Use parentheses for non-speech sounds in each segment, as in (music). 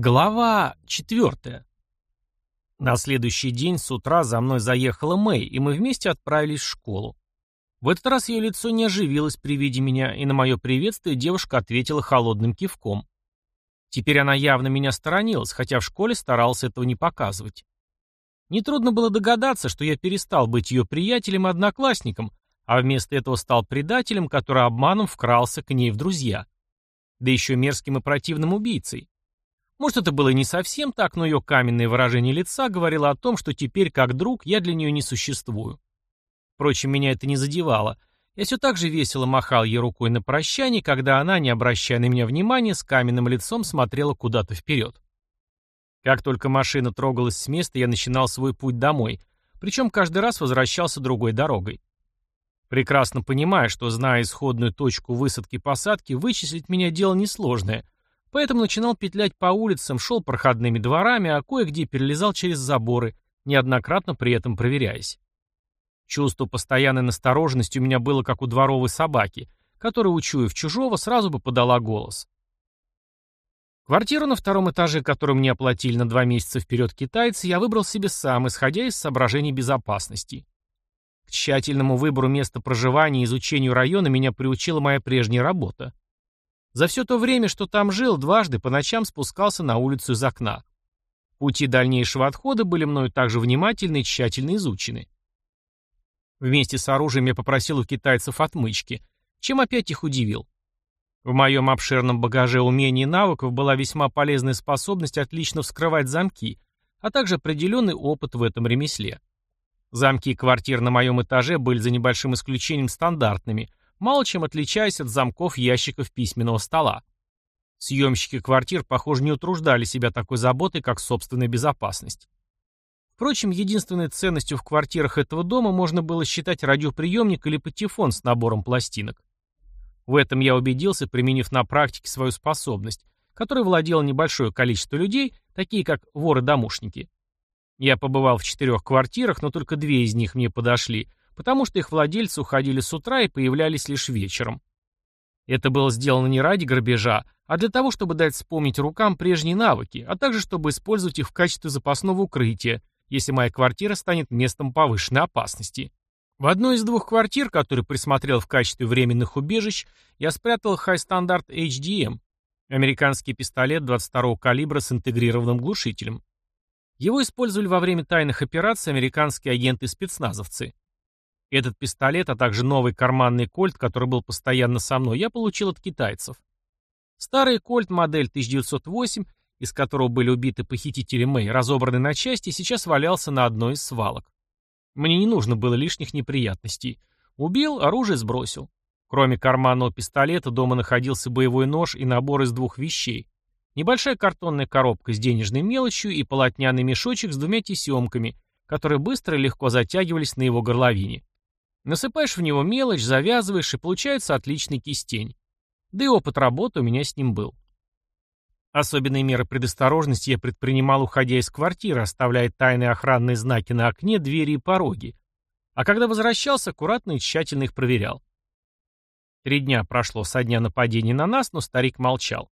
Глава четвертая. На следующий день с утра за мной заехала Мэй, и мы вместе отправились в школу. В этот раз ее лицо не оживилось при виде меня, и на мое приветствие девушка ответила холодным кивком. Теперь она явно меня сторонилась, хотя в школе старался этого не показывать. Нетрудно было догадаться, что я перестал быть ее приятелем и одноклассником, а вместо этого стал предателем, который обманом вкрался к ней в друзья. Да еще мерзким и противным убийцей. Может, это было не совсем так, но ее каменное выражение лица говорило о том, что теперь, как друг, я для нее не существую. Впрочем, меня это не задевало. Я все так же весело махал ей рукой на прощание, когда она, не обращая на меня внимания, с каменным лицом смотрела куда-то вперед. Как только машина трогалась с места, я начинал свой путь домой, причем каждый раз возвращался другой дорогой. Прекрасно понимая, что, зная исходную точку высадки-посадки, вычислить меня дело несложное — Поэтому начинал петлять по улицам, шел проходными дворами, а кое-где перелезал через заборы, неоднократно при этом проверяясь. Чувство постоянной настороженности у меня было как у дворовой собаки, которая, учуяв чужого, сразу бы подала голос. Квартиру на втором этаже, которую мне оплатили на два месяца вперед китайцы, я выбрал себе сам, исходя из соображений безопасности. К тщательному выбору места проживания и изучению района меня приучила моя прежняя работа. За все то время, что там жил, дважды по ночам спускался на улицу из окна. Пути дальнейшего отхода были мною также внимательно и тщательно изучены. Вместе с оружием я попросил у китайцев отмычки, чем опять их удивил. В моем обширном багаже умений и навыков была весьма полезная способность отлично вскрывать замки, а также определенный опыт в этом ремесле. Замки квартир на моем этаже были за небольшим исключением стандартными, мало чем отличаясь от замков ящиков письменного стола. Съемщики квартир, похоже, не утруждали себя такой заботой, как собственная безопасность. Впрочем, единственной ценностью в квартирах этого дома можно было считать радиоприемник или патефон с набором пластинок. В этом я убедился, применив на практике свою способность, которой владело небольшое количество людей, такие как воры-домушники. Я побывал в четырех квартирах, но только две из них мне подошли, потому что их владельцы уходили с утра и появлялись лишь вечером. Это было сделано не ради грабежа, а для того, чтобы дать вспомнить рукам прежние навыки, а также чтобы использовать их в качестве запасного укрытия, если моя квартира станет местом повышенной опасности. В одной из двух квартир, которые присмотрел в качестве временных убежищ, я спрятал Standard HDM, американский пистолет 22-го калибра с интегрированным глушителем. Его использовали во время тайных операций американские агенты-спецназовцы. Этот пистолет, а также новый карманный кольт, который был постоянно со мной, я получил от китайцев. Старый кольт модель 1908, из которого были убиты похитители Мэй, разобранный на части, сейчас валялся на одной из свалок. Мне не нужно было лишних неприятностей. Убил, оружие сбросил. Кроме карманного пистолета, дома находился боевой нож и набор из двух вещей. Небольшая картонная коробка с денежной мелочью и полотняный мешочек с двумя тесемками, которые быстро и легко затягивались на его горловине. Насыпаешь в него мелочь, завязываешь, и получается отличный кистень. Да и опыт работы у меня с ним был. Особенные меры предосторожности я предпринимал, уходя из квартиры, оставляя тайные охранные знаки на окне, двери и пороги. А когда возвращался, аккуратно и тщательно их проверял. Три дня прошло со дня нападения на нас, но старик молчал.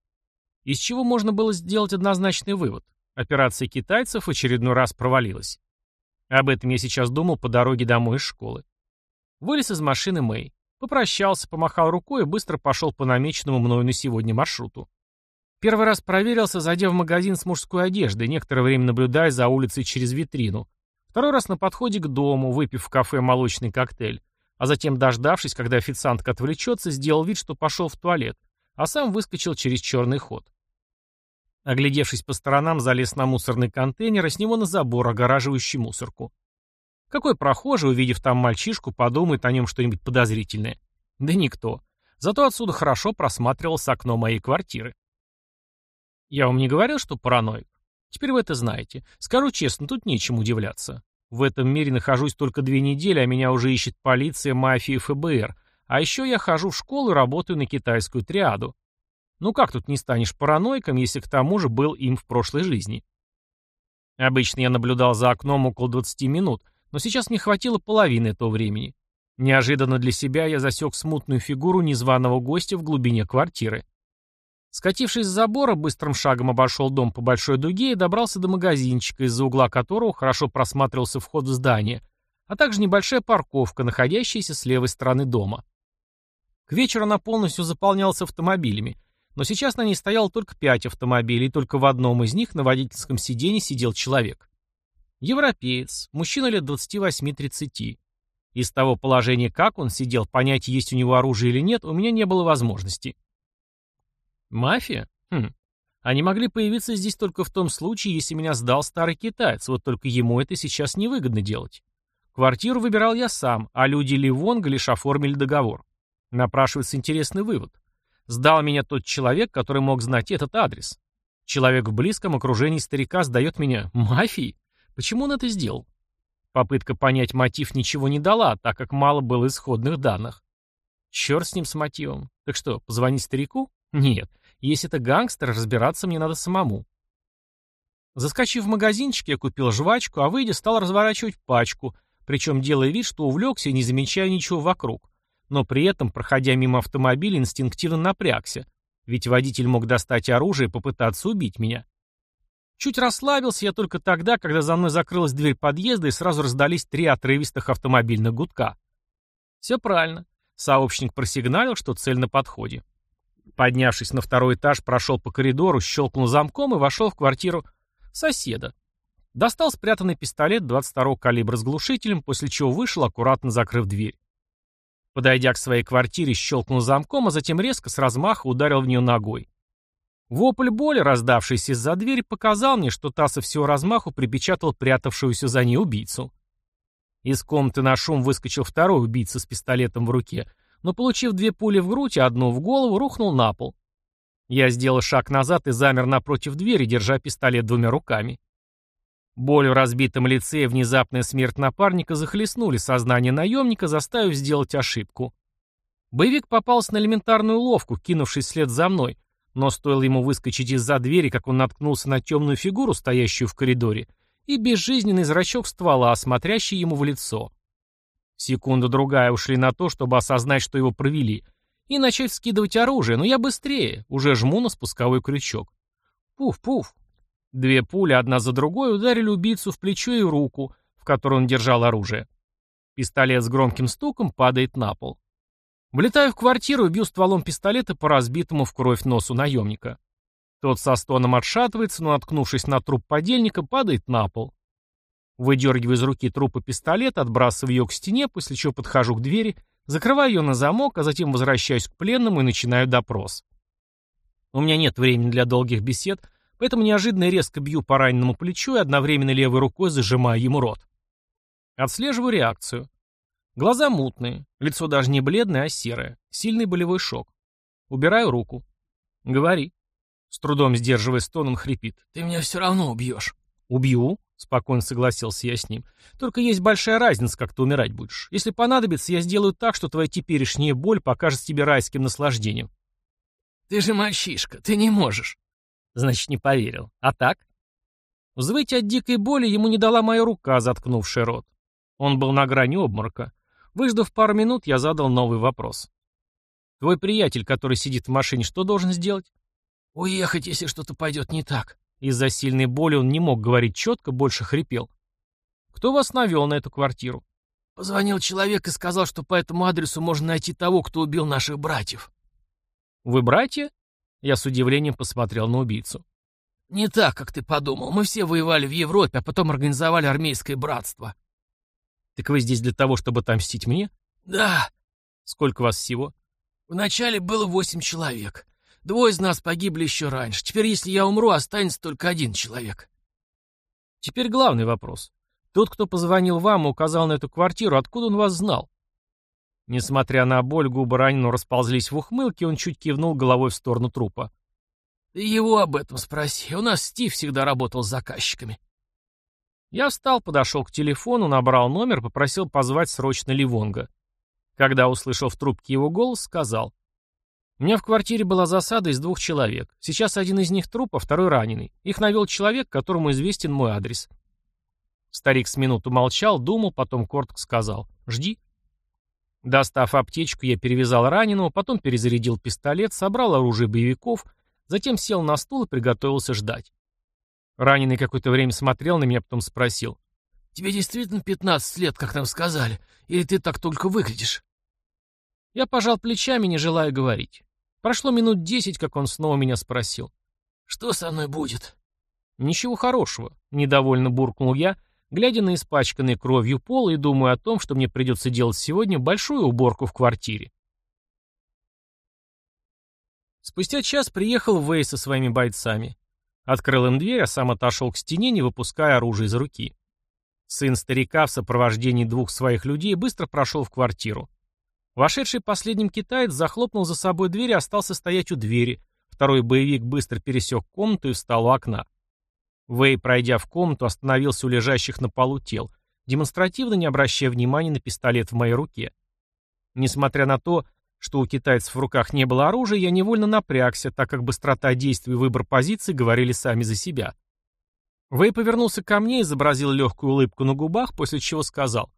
Из чего можно было сделать однозначный вывод. Операция китайцев в очередной раз провалилась. Об этом я сейчас думал по дороге домой из школы. Вылез из машины Мэй. Попрощался, помахал рукой и быстро пошел по намеченному мною на сегодня маршруту. Первый раз проверился, зайдя в магазин с мужской одеждой, некоторое время наблюдая за улицей через витрину. Второй раз на подходе к дому, выпив в кафе молочный коктейль. А затем, дождавшись, когда официантка отвлечется, сделал вид, что пошел в туалет, а сам выскочил через черный ход. Оглядевшись по сторонам, залез на мусорный контейнер, и с него на забор, огораживающий мусорку. Какой прохожий, увидев там мальчишку, подумает о нем что-нибудь подозрительное? Да никто. Зато отсюда хорошо просматривался окно моей квартиры. Я вам не говорил, что параноик? Теперь вы это знаете. Скажу честно, тут нечем удивляться. В этом мире нахожусь только две недели, а меня уже ищет полиция, мафия и ФБР. А еще я хожу в школу и работаю на китайскую триаду. Ну как тут не станешь параноиком, если к тому же был им в прошлой жизни? Обычно я наблюдал за окном около 20 минут, но сейчас мне хватило половины этого времени. Неожиданно для себя я засек смутную фигуру незваного гостя в глубине квартиры. Скатившись с забора, быстрым шагом обошел дом по большой дуге и добрался до магазинчика, из-за угла которого хорошо просматривался вход в здание, а также небольшая парковка, находящаяся с левой стороны дома. К вечеру она полностью заполнялась автомобилями, но сейчас на ней стояло только пять автомобилей, и только в одном из них на водительском сиденье сидел человек. Европеец, мужчина лет 28-30. Из того положения, как он сидел, понять, есть у него оружие или нет, у меня не было возможности. Мафия? Хм. Они могли появиться здесь только в том случае, если меня сдал старый китаец, вот только ему это сейчас невыгодно делать. Квартиру выбирал я сам, а люди Ливонга лишь оформили договор. Напрашивается интересный вывод. Сдал меня тот человек, который мог знать этот адрес. Человек в близком окружении старика сдает меня мафии. Почему он это сделал? Попытка понять мотив ничего не дала, так как мало было исходных данных. Черт с ним с мотивом. Так что, позвонить старику? Нет. Если это гангстер, разбираться мне надо самому. Заскочив в магазинчик, я купил жвачку, а выйдя, стал разворачивать пачку, причем делая вид, что увлекся и не замечая ничего вокруг. Но при этом, проходя мимо автомобиля, инстинктивно напрягся, ведь водитель мог достать оружие и попытаться убить меня. Чуть расслабился я только тогда, когда за мной закрылась дверь подъезда и сразу раздались три отрывистых автомобильных гудка. Все правильно. Сообщник просигналил, что цель на подходе. Поднявшись на второй этаж, прошел по коридору, щелкнул замком и вошел в квартиру соседа. Достал спрятанный пистолет 22-го калибра с глушителем, после чего вышел, аккуратно закрыв дверь. Подойдя к своей квартире, щелкнул замком, а затем резко с размаха ударил в нее ногой. Вопль боли, раздавшийся из-за двери, показал мне, что та со всего размаху припечатал прятавшуюся за ней убийцу. Из комнаты на шум выскочил второй убийца с пистолетом в руке, но, получив две пули в грудь и одну в голову, рухнул на пол. Я сделал шаг назад и замер напротив двери, держа пистолет двумя руками. Боль в разбитом лице и внезапная смерть напарника захлестнули сознание наемника, заставив сделать ошибку. Боевик попался на элементарную ловку, кинувшись вслед за мной, но стоило ему выскочить из-за двери, как он наткнулся на темную фигуру, стоящую в коридоре, и безжизненный зрачок ствола, смотрящий ему в лицо. Секунда-другая ушли на то, чтобы осознать, что его провели, и начать скидывать оружие, но я быстрее, уже жму на спусковой крючок. Пуф-пуф. Две пули, одна за другой, ударили убийцу в плечо и руку, в которой он держал оружие. Пистолет с громким стуком падает на пол. Влетаю в квартиру и бью стволом пистолета по разбитому в кровь носу наемника. Тот со стоном отшатывается, но, наткнувшись на труп подельника, падает на пол. Выдергиваю из руки трупа пистолет, отбрасываю ее к стене, после чего подхожу к двери, закрываю ее на замок, а затем возвращаюсь к пленному и начинаю допрос. У меня нет времени для долгих бесед, поэтому неожиданно резко бью по раненому плечу и одновременно левой рукой зажимаю ему рот. Отслеживаю реакцию. Глаза мутные, лицо даже не бледное, а серое. Сильный болевой шок. Убираю руку. Говори. С трудом сдерживая стон, он хрипит. «Ты меня все равно убьешь». «Убью?» Спокойно согласился я с ним. Только есть большая разница, как ты умирать будешь. Если понадобится, я сделаю так, что твоя теперешняя боль покажется тебе райским наслаждением. Ты же мальчишка, ты не можешь. Значит, не поверил. А так? Взвыть от дикой боли ему не дала моя рука, заткнувшая рот. Он был на грани обморока. Выждав пару минут, я задал новый вопрос. Твой приятель, который сидит в машине, что должен сделать? Уехать, если что-то пойдет не так. Из-за сильной боли он не мог говорить четко, больше хрипел. «Кто вас навел на эту квартиру?» «Позвонил человек и сказал, что по этому адресу можно найти того, кто убил наших братьев». «Вы братья?» Я с удивлением посмотрел на убийцу. «Не так, как ты подумал. Мы все воевали в Европе, а потом организовали армейское братство». «Так вы здесь для того, чтобы отомстить мне?» «Да». «Сколько вас всего?» «Вначале было восемь человек. Двое из нас погибли еще раньше. Теперь, если я умру, останется только один человек. Теперь главный вопрос. Тот, кто позвонил вам и указал на эту квартиру, откуда он вас знал? Несмотря на боль, губы раненого расползлись в ухмылке, он чуть кивнул головой в сторону трупа. «Ты его об этом спроси. У нас Стив всегда работал с заказчиками». Я встал, подошел к телефону, набрал номер, попросил позвать срочно Ливонга. Когда услышал в трубке его голос, сказал. У меня в квартире была засада из двух человек. Сейчас один из них труп, а второй раненый. Их навел человек, которому известен мой адрес. Старик с минуту молчал, думал, потом коротко сказал «Жди». Достав аптечку, я перевязал раненого, потом перезарядил пистолет, собрал оружие боевиков, затем сел на стул и приготовился ждать. Раненый какое-то время смотрел на меня, потом спросил. «Тебе действительно 15 лет, как нам сказали? Или ты так только выглядишь?» Я пожал плечами, не желая говорить. Прошло минут десять, как он снова меня спросил. «Что со мной будет?» «Ничего хорошего», — недовольно буркнул я, глядя на испачканный кровью пол и думаю о том, что мне придется делать сегодня большую уборку в квартире. Спустя час приехал Вей со своими бойцами. Открыл им дверь, а сам отошел к стене, не выпуская оружие из руки. Сын старика в сопровождении двух своих людей быстро прошел в квартиру. Вошедший последним китаец захлопнул за собой дверь и остался стоять у двери. Второй боевик быстро пересек комнату и встал у окна. Вэй, пройдя в комнату, остановился у лежащих на полу тел, демонстративно не обращая внимания на пистолет в моей руке. Несмотря на то, что у китайцев в руках не было оружия, я невольно напрягся, так как быстрота действий и выбор позиции говорили сами за себя. Вэй повернулся ко мне, изобразил легкую улыбку на губах, после чего сказал.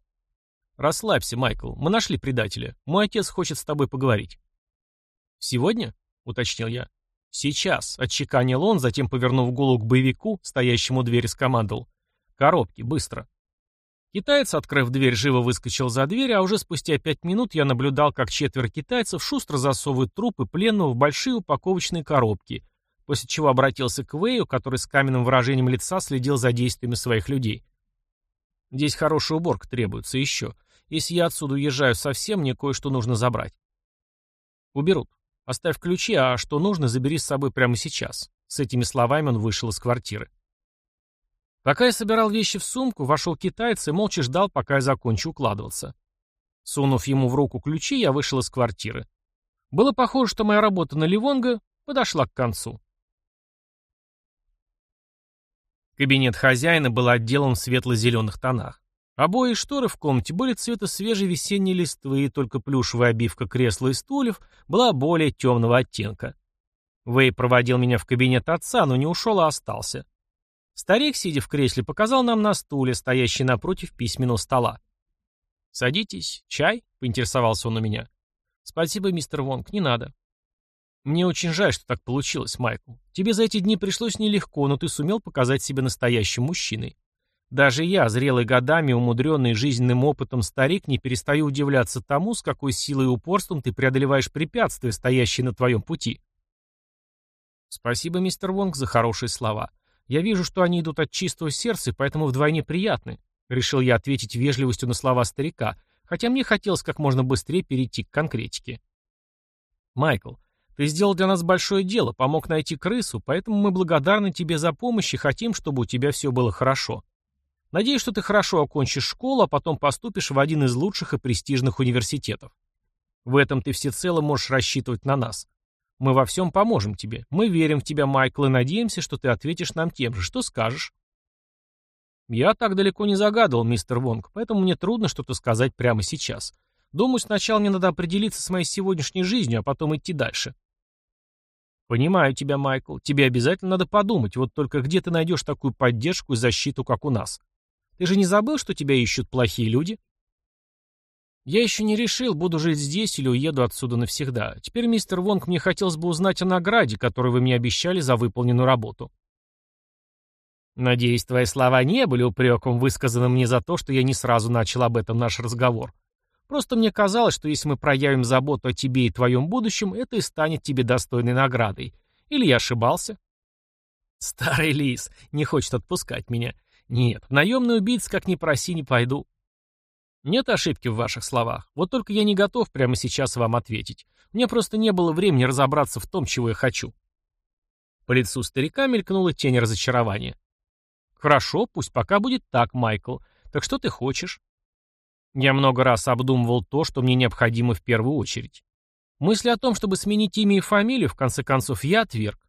«Расслабься, Майкл, мы нашли предателя. Мой отец хочет с тобой поговорить». «Сегодня?» — уточнил я. «Сейчас», — отчеканил он, затем, повернув голову к боевику, стоящему у двери, скомандовал. «Коробки, быстро». Китаец, открыв дверь, живо выскочил за дверь, а уже спустя пять минут я наблюдал, как четверо китайцев шустро засовывают трупы пленного в большие упаковочные коробки, после чего обратился к Вэю, который с каменным выражением лица следил за действиями своих людей. «Здесь хорошая уборка требуется еще. Если я отсюда уезжаю совсем, мне кое-что нужно забрать». «Уберут. Оставь ключи, а что нужно, забери с собой прямо сейчас». С этими словами он вышел из квартиры. Пока я собирал вещи в сумку, вошел китаец и молча ждал, пока я закончу укладываться. Сунув ему в руку ключи, я вышел из квартиры. Было похоже, что моя работа на Ливонго подошла к концу. Кабинет хозяина был отделан в светло-зеленых тонах. Обои и шторы в комнате были цвета свежей весенней листвы, и только плюшевая обивка кресла и стульев была более темного оттенка. Вэй проводил меня в кабинет отца, но не ушел, а остался. Старик, сидя в кресле, показал нам на стуле, стоящий напротив письменного стола. «Садитесь. Чай?» — поинтересовался он у меня. «Спасибо, мистер Вонг, не надо». «Мне очень жаль, что так получилось, Майкл. Тебе за эти дни пришлось нелегко, но ты сумел показать себя настоящим мужчиной. Даже я, зрелый годами, умудренный жизненным опытом старик, не перестаю удивляться тому, с какой силой и упорством ты преодолеваешь препятствия, стоящие на твоем пути». «Спасибо, мистер Вонг, за хорошие слова. Я вижу, что они идут от чистого сердца, поэтому вдвойне приятны. Решил я ответить вежливостью на слова старика, хотя мне хотелось как можно быстрее перейти к конкретике. Майкл, ты сделал для нас большое дело, помог найти крысу, поэтому мы благодарны тебе за помощь и хотим, чтобы у тебя все было хорошо. Надеюсь, что ты хорошо окончишь школу, а потом поступишь в один из лучших и престижных университетов. В этом ты всецело можешь рассчитывать на нас. Мы во всем поможем тебе. Мы верим в тебя, Майкл, и надеемся, что ты ответишь нам тем же. Что скажешь?» «Я так далеко не загадывал, мистер Вонг, поэтому мне трудно что-то сказать прямо сейчас. Думаю, сначала мне надо определиться с моей сегодняшней жизнью, а потом идти дальше». «Понимаю тебя, Майкл. Тебе обязательно надо подумать, вот только где ты найдешь такую поддержку и защиту, как у нас? Ты же не забыл, что тебя ищут плохие люди?» Я еще не решил, буду жить здесь или уеду отсюда навсегда. Теперь, мистер Вонг, мне хотелось бы узнать о награде, которую вы мне обещали за выполненную работу. Надеюсь, твои слова не были упреком, высказанным мне за то, что я не сразу начал об этом наш разговор. Просто мне казалось, что если мы проявим заботу о тебе и твоем будущем, это и станет тебе достойной наградой. Или я ошибался? Старый лис не хочет отпускать меня. Нет, наемный убийц, как ни проси, не пойду. Нет ошибки в ваших словах. Вот только я не готов прямо сейчас вам ответить. Мне просто не было времени разобраться в том, чего я хочу. По лицу старика мелькнула тень разочарования. Хорошо, пусть пока будет так, Майкл. Так что ты хочешь? Я много раз обдумывал то, что мне необходимо в первую очередь. Мысли о том, чтобы сменить имя и фамилию, в конце концов, я отверг.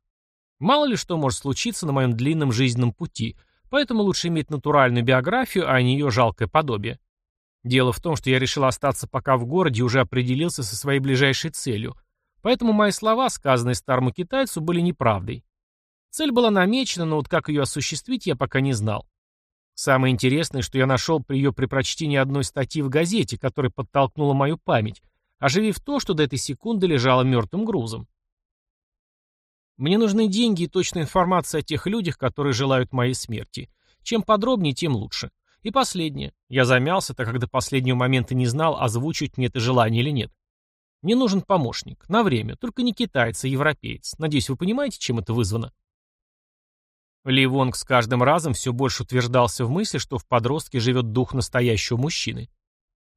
Мало ли что может случиться на моем длинном жизненном пути, поэтому лучше иметь натуральную биографию, а не ее жалкое подобие. Дело в том, что я решил остаться пока в городе и уже определился со своей ближайшей целью. Поэтому мои слова, сказанные старому китайцу, были неправдой. Цель была намечена, но вот как ее осуществить, я пока не знал. Самое интересное, что я нашел при ее при прочтении одной статьи в газете, которая подтолкнула мою память, оживив то, что до этой секунды лежало мертвым грузом. Мне нужны деньги и точная информация о тех людях, которые желают моей смерти. Чем подробнее, тем лучше. И последнее. Я замялся, так как до последнего момента не знал, озвучивать мне это желание или нет. Мне нужен помощник. На время. Только не китаец, а европеец. Надеюсь, вы понимаете, чем это вызвано? Ли Вонг с каждым разом все больше утверждался в мысли, что в подростке живет дух настоящего мужчины.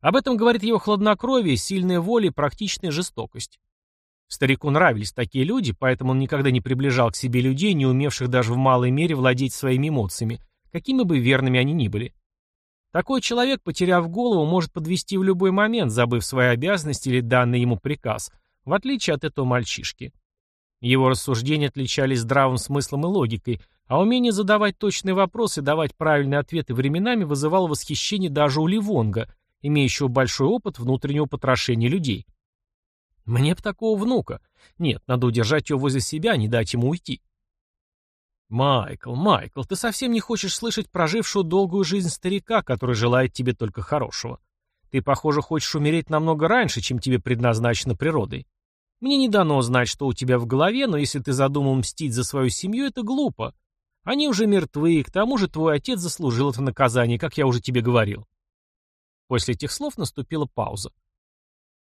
Об этом говорит его хладнокровие, сильная воля и практичная жестокость. Старику нравились такие люди, поэтому он никогда не приближал к себе людей, не умевших даже в малой мере владеть своими эмоциями, какими бы верными они ни были. Такой человек, потеряв голову, может подвести в любой момент, забыв свои обязанности или данный ему приказ, в отличие от этого мальчишки. Его рассуждения отличались здравым смыслом и логикой, а умение задавать точные вопросы и давать правильные ответы временами вызывало восхищение даже у Ливонга, имеющего большой опыт внутреннего потрошения людей. Мне б такого внука. Нет, надо удержать его возле себя, не дать ему уйти. Майкл, Майкл, ты совсем не хочешь слышать прожившую долгую жизнь старика, который желает тебе только хорошего. Ты, похоже, хочешь умереть намного раньше, чем тебе предназначено природой. Мне не дано знать, что у тебя в голове, но если ты задумал мстить за свою семью, это глупо. Они уже мертвы, и к тому же твой отец заслужил это наказание, как я уже тебе говорил. После этих слов наступила пауза.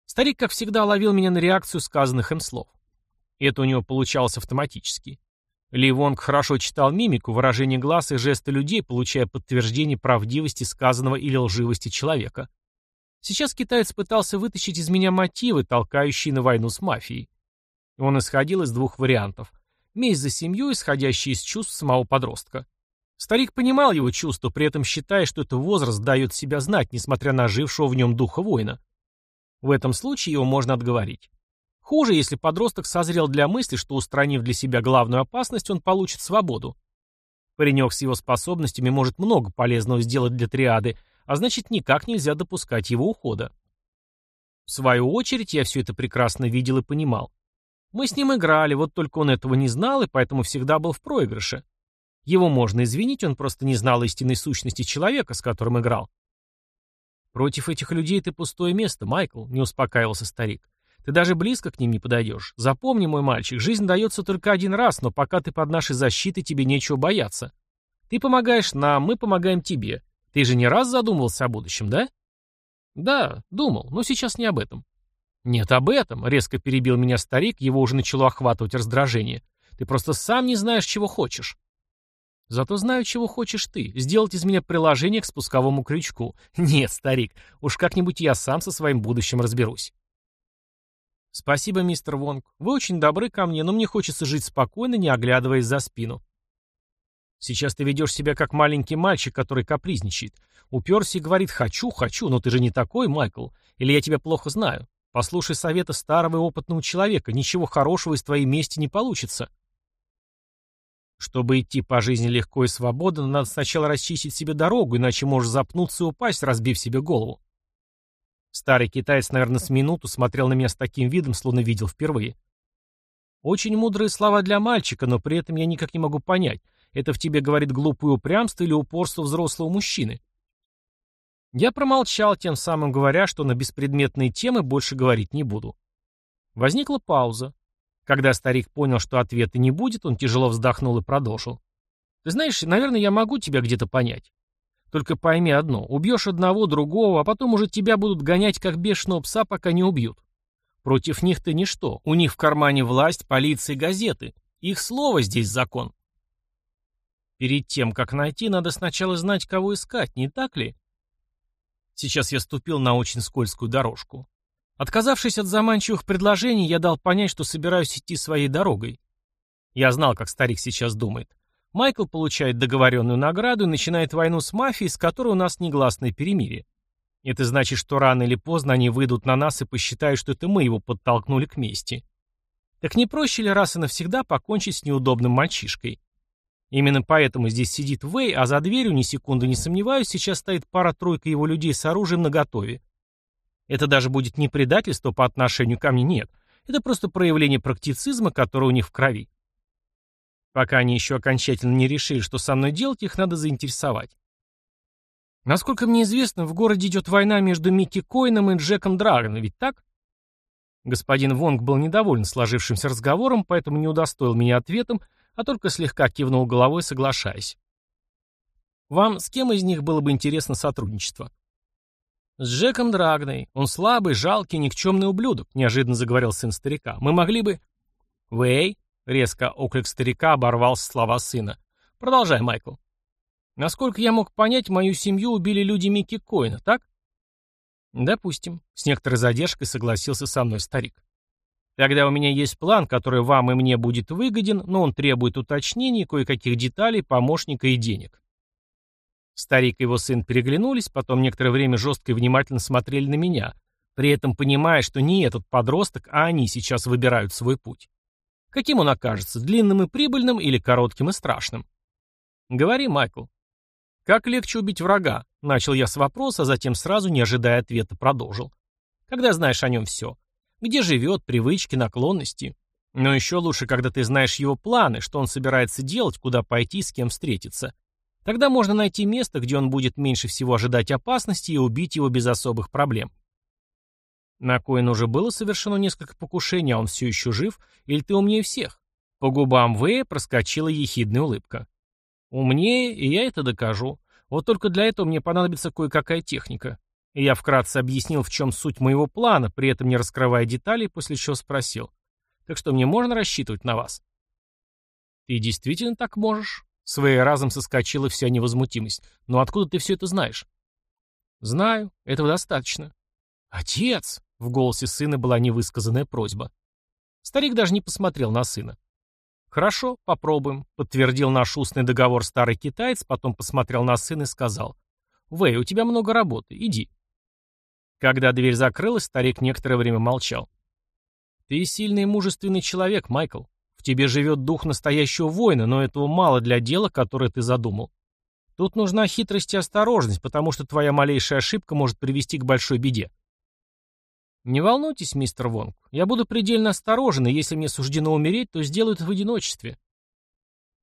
Старик, как всегда, ловил меня на реакцию сказанных им слов. Это у него получалось автоматически. Ли Вонг хорошо читал мимику, выражение глаз и жесты людей, получая подтверждение правдивости сказанного или лживости человека. Сейчас китаец пытался вытащить из меня мотивы, толкающие на войну с мафией. Он исходил из двух вариантов. Месть за семью, исходящая из чувств самого подростка. Старик понимал его чувства, при этом считая, что этот возраст дает себя знать, несмотря на жившего в нем духа воина. В этом случае его можно отговорить. Хуже, если подросток созрел для мысли, что устранив для себя главную опасность, он получит свободу. Паренек с его способностями может много полезного сделать для триады, а значит никак нельзя допускать его ухода. В свою очередь я все это прекрасно видел и понимал. Мы с ним играли, вот только он этого не знал и поэтому всегда был в проигрыше. Его можно извинить, он просто не знал истинной сущности человека, с которым играл. «Против этих людей ты пустое место, Майкл», — не успокаивался старик. «Ты даже близко к ним не подойдешь. Запомни, мой мальчик, жизнь дается только один раз, но пока ты под нашей защитой, тебе нечего бояться. Ты помогаешь нам, мы помогаем тебе. Ты же не раз задумывался о будущем, да?» «Да, думал, но сейчас не об этом». «Нет, об этом», — резко перебил меня старик, его уже начало охватывать раздражение. «Ты просто сам не знаешь, чего хочешь». Зато знаю, чего хочешь ты. Сделать из меня приложение к спусковому крючку. (laughs) Нет, старик, уж как-нибудь я сам со своим будущим разберусь. Спасибо, мистер Вонг. Вы очень добры ко мне, но мне хочется жить спокойно, не оглядываясь за спину. Сейчас ты ведешь себя как маленький мальчик, который капризничает. Уперся и говорит «хочу, хочу», но ты же не такой, Майкл. Или я тебя плохо знаю. Послушай совета старого и опытного человека. Ничего хорошего из твоей мести не получится. Чтобы идти по жизни легко и свободно, надо сначала расчистить себе дорогу, иначе можешь запнуться и упасть, разбив себе голову. Старый китаец, наверное, с минуту смотрел на меня с таким видом, словно видел впервые. Очень мудрые слова для мальчика, но при этом я никак не могу понять, это в тебе говорит глупое упрямство или упорство взрослого мужчины. Я промолчал, тем самым говоря, что на беспредметные темы больше говорить не буду. Возникла пауза. Когда старик понял, что ответа не будет, он тяжело вздохнул и продолжил. «Ты знаешь, наверное, я могу тебя где-то понять. Только пойми одно, убьешь одного, другого, а потом уже тебя будут гонять как бешеного пса, пока не убьют. Против них ты ничто, у них в кармане власть, полиция газеты. Их слово здесь закон. Перед тем, как найти, надо сначала знать, кого искать, не так ли? Сейчас я ступил на очень скользкую дорожку. Отказавшись от заманчивых предложений, я дал понять, что собираюсь идти своей дорогой. Я знал, как старик сейчас думает. Майкл получает договоренную награду и начинает войну с мафией, с которой у нас негласное перемирие. Это значит, что рано или поздно они выйдут на нас и посчитают, что это мы его подтолкнули к мести. Так не проще ли раз и навсегда покончить с неудобным мальчишкой? Именно поэтому здесь сидит Вэй, а за дверью, ни секунды не сомневаюсь, сейчас стоит пара-тройка его людей с оружием наготове. Это даже будет не предательство по отношению ко мне, нет. Это просто проявление практицизма, который у них в крови. Пока они еще окончательно не решили, что со мной делать, их надо заинтересовать. Насколько мне известно, в городе идет война между Микки Коином и Джеком Драгоном, ведь так? Господин Вонг был недоволен сложившимся разговором, поэтому не удостоил меня ответом, а только слегка кивнул головой, соглашаясь. «Вам с кем из них было бы интересно сотрудничество?» «С Джеком Драгной. Он слабый, жалкий, никчемный ублюдок», — неожиданно заговорил сын старика. «Мы могли бы...» «Вэй», — резко оклик старика оборвал слова сына. «Продолжай, Майкл». «Насколько я мог понять, мою семью убили люди Микки Коина, так?» «Допустим», — с некоторой задержкой согласился со мной старик. «Тогда у меня есть план, который вам и мне будет выгоден, но он требует уточнений, кое-каких деталей, помощника и денег». Старик и его сын переглянулись, потом некоторое время жестко и внимательно смотрели на меня, при этом понимая, что не этот подросток, а они сейчас выбирают свой путь. Каким он окажется, длинным и прибыльным или коротким и страшным? Говори, Майкл. Как легче убить врага? Начал я с вопроса, а затем сразу, не ожидая ответа, продолжил. Когда знаешь о нем все. Где живет, привычки, наклонности. Но еще лучше, когда ты знаешь его планы, что он собирается делать, куда пойти, с кем встретиться. Тогда можно найти место, где он будет меньше всего ожидать опасности и убить его без особых проблем. На Коина уже было совершено несколько покушений, а он все еще жив, или ты умнее всех? По губам Вэя проскочила ехидная улыбка. Умнее, и я это докажу. Вот только для этого мне понадобится кое-какая техника. И я вкратце объяснил, в чем суть моего плана, при этом не раскрывая деталей, после чего спросил. Так что мне можно рассчитывать на вас? Ты действительно так можешь? Своей разом соскочила вся невозмутимость. Но откуда ты все это знаешь? Знаю, этого достаточно. Отец! В голосе сына была невысказанная просьба. Старик даже не посмотрел на сына. «Хорошо, попробуем», — подтвердил наш устный договор старый китаец, потом посмотрел на сына и сказал. «Вэй, у тебя много работы, иди». Когда дверь закрылась, старик некоторое время молчал. «Ты сильный и мужественный человек, Майкл. В тебе живет дух настоящего воина, но этого мало для дела, которое ты задумал. Тут нужна хитрость и осторожность, потому что твоя малейшая ошибка может привести к большой беде. «Не волнуйтесь, мистер Вонг, я буду предельно осторожен, и если мне суждено умереть, то сделаю это в одиночестве».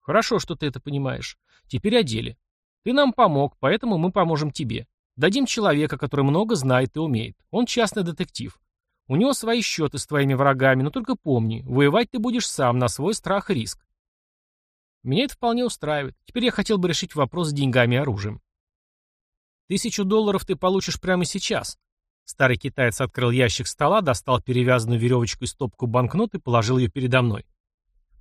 «Хорошо, что ты это понимаешь. Теперь о деле. Ты нам помог, поэтому мы поможем тебе. Дадим человека, который много знает и умеет. Он частный детектив. У него свои счеты с твоими врагами, но только помни, воевать ты будешь сам на свой страх и риск. Меня это вполне устраивает. Теперь я хотел бы решить вопрос с деньгами и оружием. Тысячу долларов ты получишь прямо сейчас. Старый китаец открыл ящик стола, достал перевязанную веревочкой стопку банкнот и положил ее передо мной.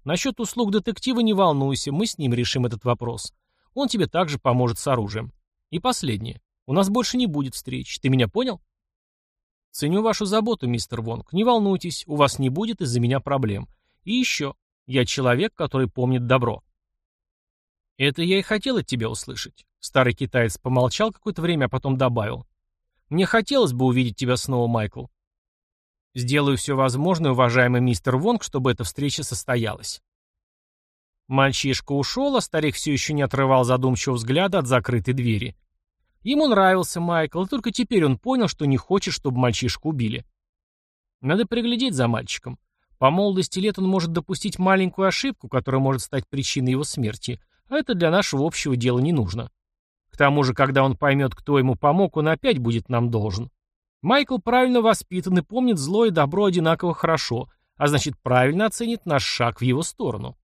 Насчет услуг детектива не волнуйся, мы с ним решим этот вопрос. Он тебе также поможет с оружием. И последнее. У нас больше не будет встреч. Ты меня понял? Ценю вашу заботу, мистер Вонг. Не волнуйтесь, у вас не будет из-за меня проблем. И еще. Я человек, который помнит добро. Это я и хотел от тебя услышать. Старый китаец помолчал какое-то время, а потом добавил. Мне хотелось бы увидеть тебя снова, Майкл. Сделаю все возможное, уважаемый мистер Вонг, чтобы эта встреча состоялась. Мальчишка ушел, а старик все еще не отрывал задумчивого взгляда от закрытой двери. Ему нравился Майкл, и только теперь он понял, что не хочет, чтобы мальчишку убили. Надо приглядеть за мальчиком. По молодости лет он может допустить маленькую ошибку, которая может стать причиной его смерти, а это для нашего общего дела не нужно. К тому же, когда он поймет, кто ему помог, он опять будет нам должен. Майкл правильно воспитан и помнит зло и добро одинаково хорошо, а значит правильно оценит наш шаг в его сторону.